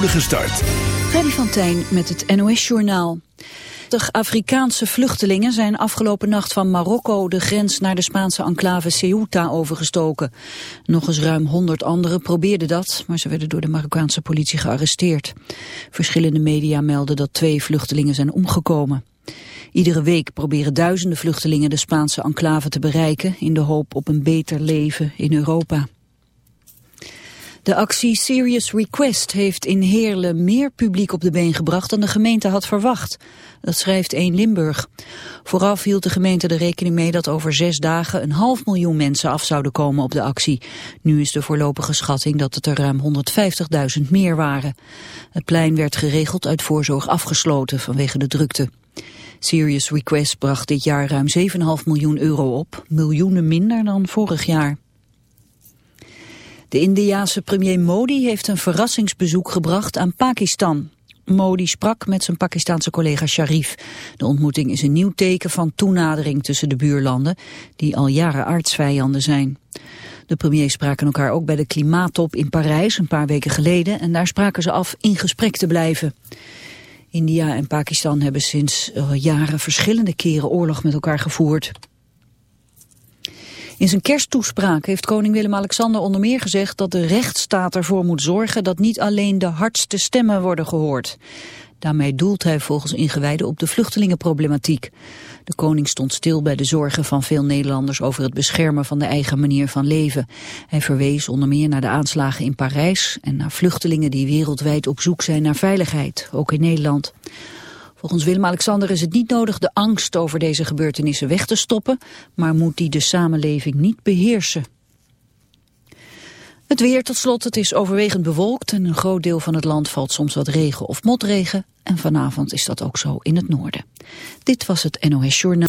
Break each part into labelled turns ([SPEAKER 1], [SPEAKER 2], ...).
[SPEAKER 1] spoedige start.
[SPEAKER 2] Van met het NOS-journaal. De Afrikaanse vluchtelingen zijn afgelopen nacht van Marokko de grens naar de Spaanse enclave Ceuta overgestoken. Nog eens ruim 100 anderen probeerden dat, maar ze werden door de Marokkaanse politie gearresteerd. Verschillende media melden dat twee vluchtelingen zijn omgekomen. Iedere week proberen duizenden vluchtelingen de Spaanse enclave te bereiken in de hoop op een beter leven in Europa. De actie Serious Request heeft in Heerlen meer publiek op de been gebracht dan de gemeente had verwacht. Dat schrijft 1 Limburg. Vooraf hield de gemeente er rekening mee dat over zes dagen een half miljoen mensen af zouden komen op de actie. Nu is de voorlopige schatting dat het er ruim 150.000 meer waren. Het plein werd geregeld uit voorzorg afgesloten vanwege de drukte. Serious Request bracht dit jaar ruim 7,5 miljoen euro op, miljoenen minder dan vorig jaar. De Indiaanse premier Modi heeft een verrassingsbezoek gebracht aan Pakistan. Modi sprak met zijn Pakistanse collega Sharif. De ontmoeting is een nieuw teken van toenadering tussen de buurlanden, die al jaren artsvijanden zijn. De premiers spraken elkaar ook bij de klimaattop in Parijs een paar weken geleden en daar spraken ze af in gesprek te blijven. India en Pakistan hebben sinds uh, jaren verschillende keren oorlog met elkaar gevoerd. In zijn kersttoespraak heeft koning Willem-Alexander onder meer gezegd dat de rechtsstaat ervoor moet zorgen dat niet alleen de hardste stemmen worden gehoord. Daarmee doelt hij volgens ingewijden op de vluchtelingenproblematiek. De koning stond stil bij de zorgen van veel Nederlanders over het beschermen van de eigen manier van leven. Hij verwees onder meer naar de aanslagen in Parijs en naar vluchtelingen die wereldwijd op zoek zijn naar veiligheid, ook in Nederland. Volgens Willem-Alexander is het niet nodig de angst over deze gebeurtenissen weg te stoppen, maar moet die de samenleving niet beheersen. Het weer tot slot, het is overwegend bewolkt en een groot deel van het land valt soms wat regen of motregen. En vanavond is dat ook zo in het noorden. Dit was het NOS Journaal.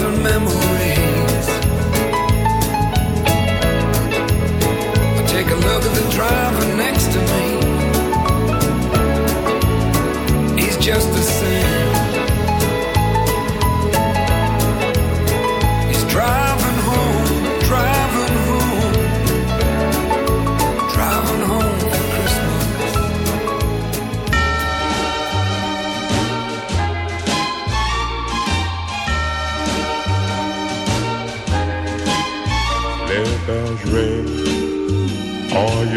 [SPEAKER 3] Thousand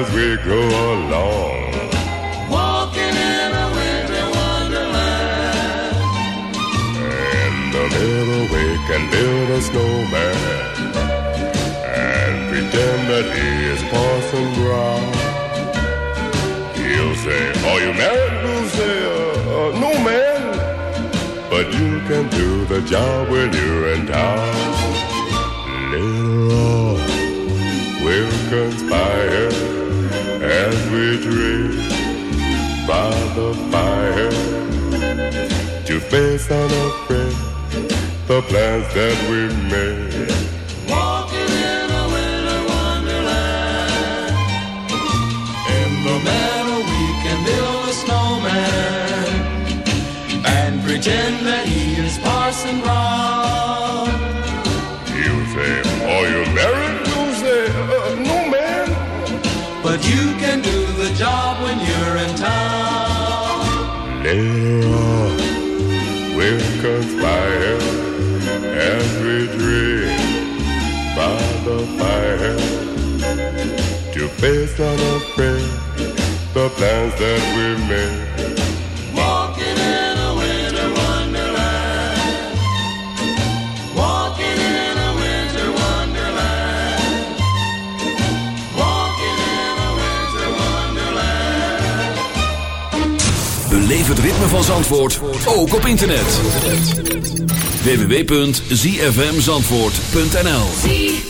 [SPEAKER 4] as we go along.
[SPEAKER 5] Walking in a winter wonderland.
[SPEAKER 4] In the middle we can build a snowman and pretend that he is Parson Brown. He'll say, Are you married? We'll say, uh, uh, No, man. But you can do the job when you're in town. Later by the fire to face unafraid the plans that we made. To face unafraid the plans that we made.
[SPEAKER 5] Walking in a winter wonderland. Walking in a winter wonderland. Walking in a winter wonderland.
[SPEAKER 6] Beleef het ritme van Zandvoort, ook op internet. www.zfmzandvoort.nl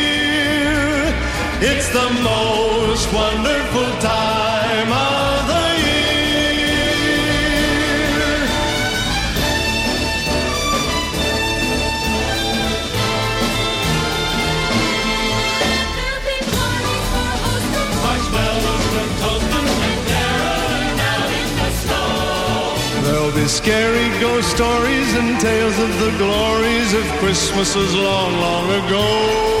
[SPEAKER 7] It's the most wonderful time of the year. There'll be for and toast and down in the snow. There'll be scary ghost stories and tales of the glories of Christmases long, long ago.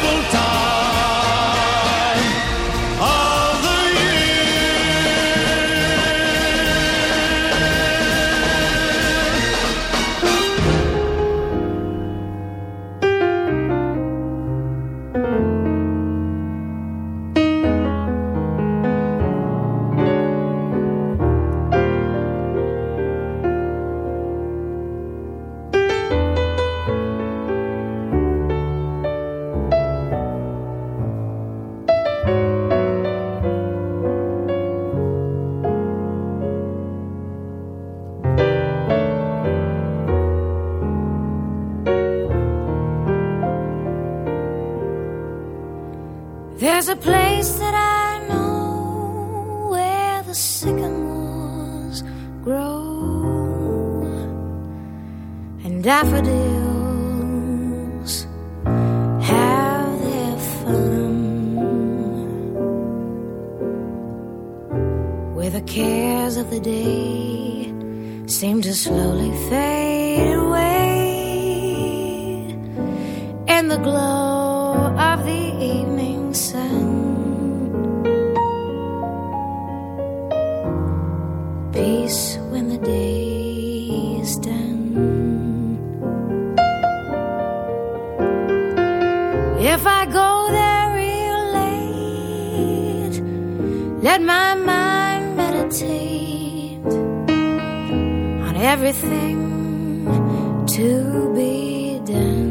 [SPEAKER 7] the
[SPEAKER 8] glow of the evening sun. Peace when the day is done. If I go there real late, let my mind meditate on everything to be done.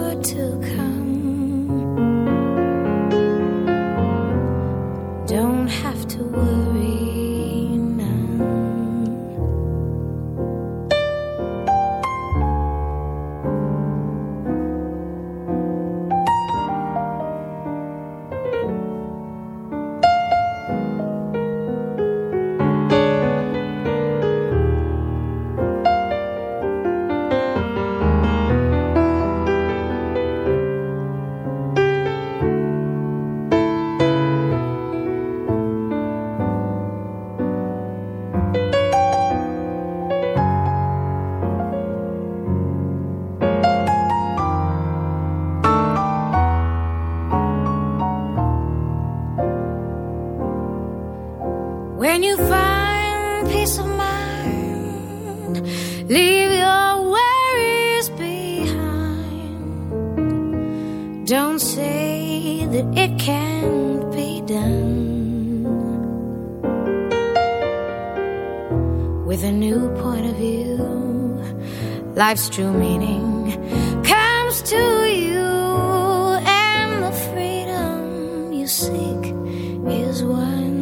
[SPEAKER 8] with a new point of view. Life's true meaning comes to you, and the freedom you seek is one.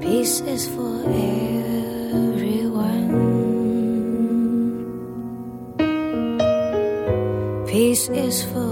[SPEAKER 8] Peace is for everyone. Peace is for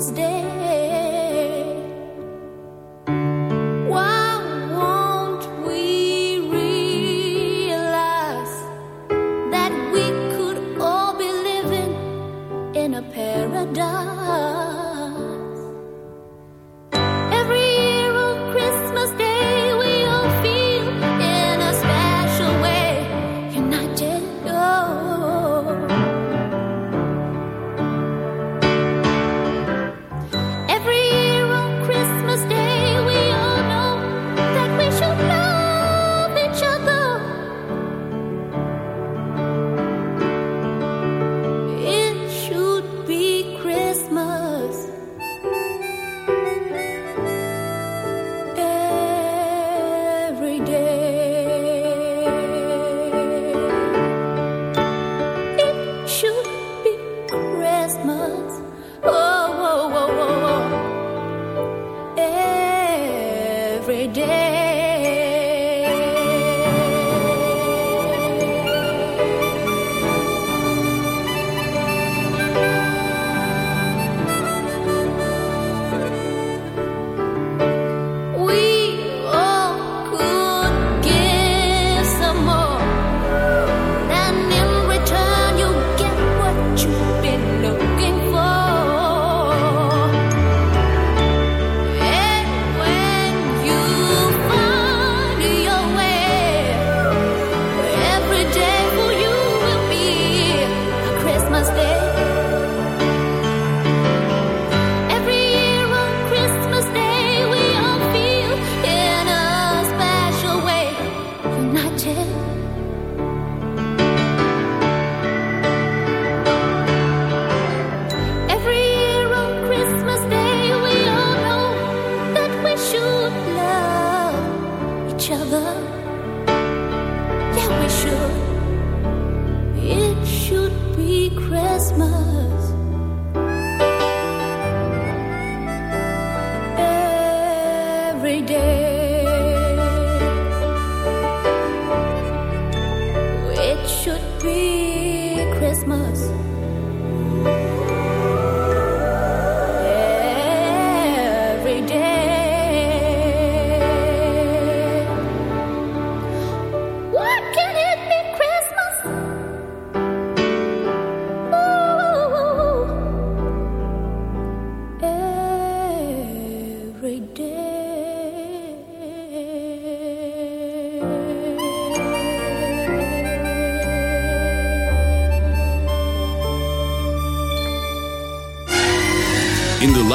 [SPEAKER 9] was dead.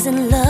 [SPEAKER 10] is in love.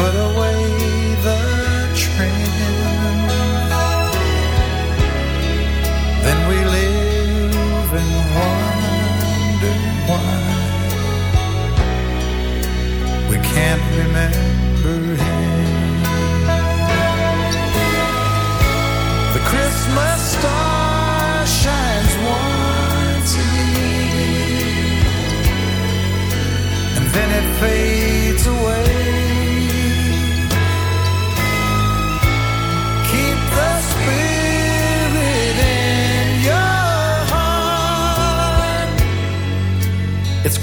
[SPEAKER 11] put away the. Then we live and wonder why we can't remember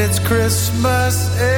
[SPEAKER 11] it's Christmas
[SPEAKER 12] eh?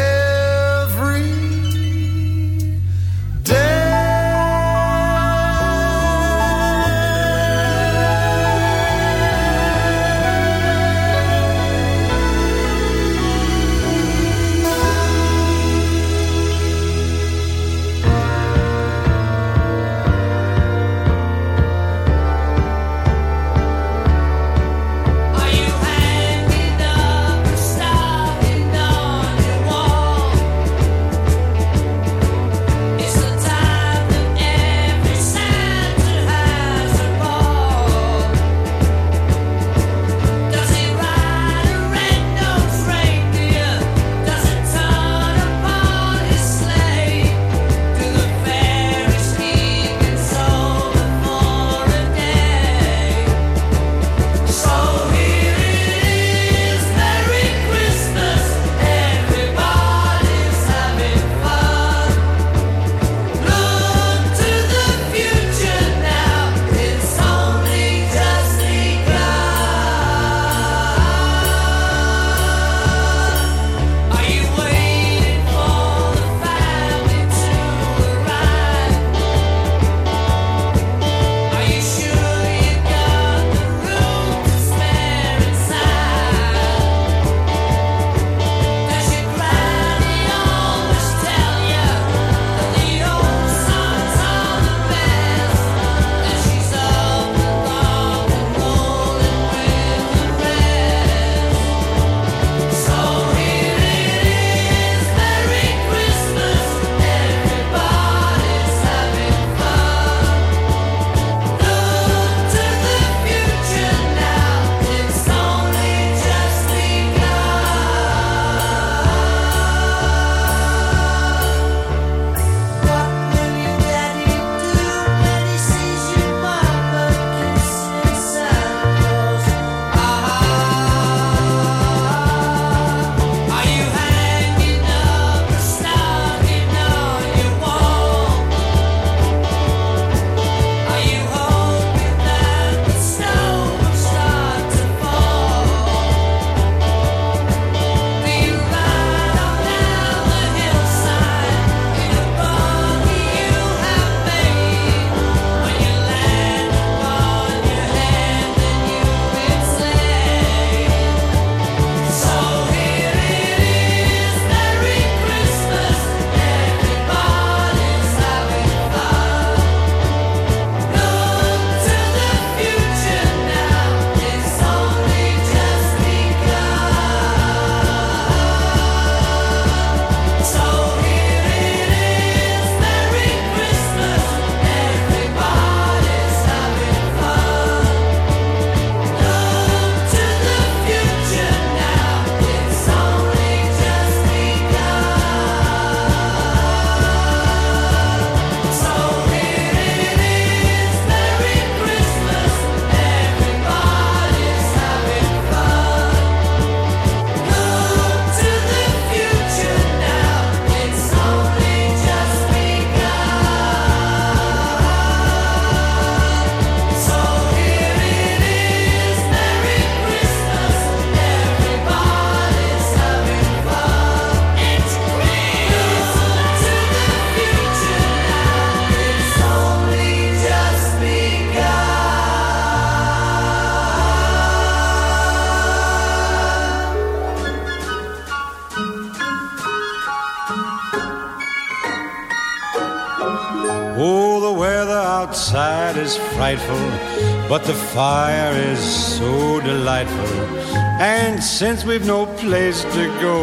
[SPEAKER 12] Since we've no place to go,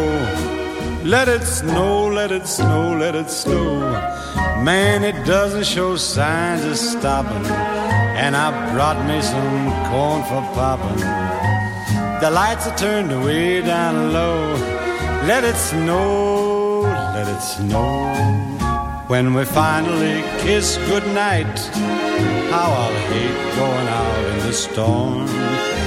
[SPEAKER 12] let it snow, let it snow, let it snow. Man, it doesn't show signs of stopping. And I brought me some corn for popping. The lights are turned way down low. Let it snow, let it snow. When we finally kiss goodnight, how I'll hate going out in the storm.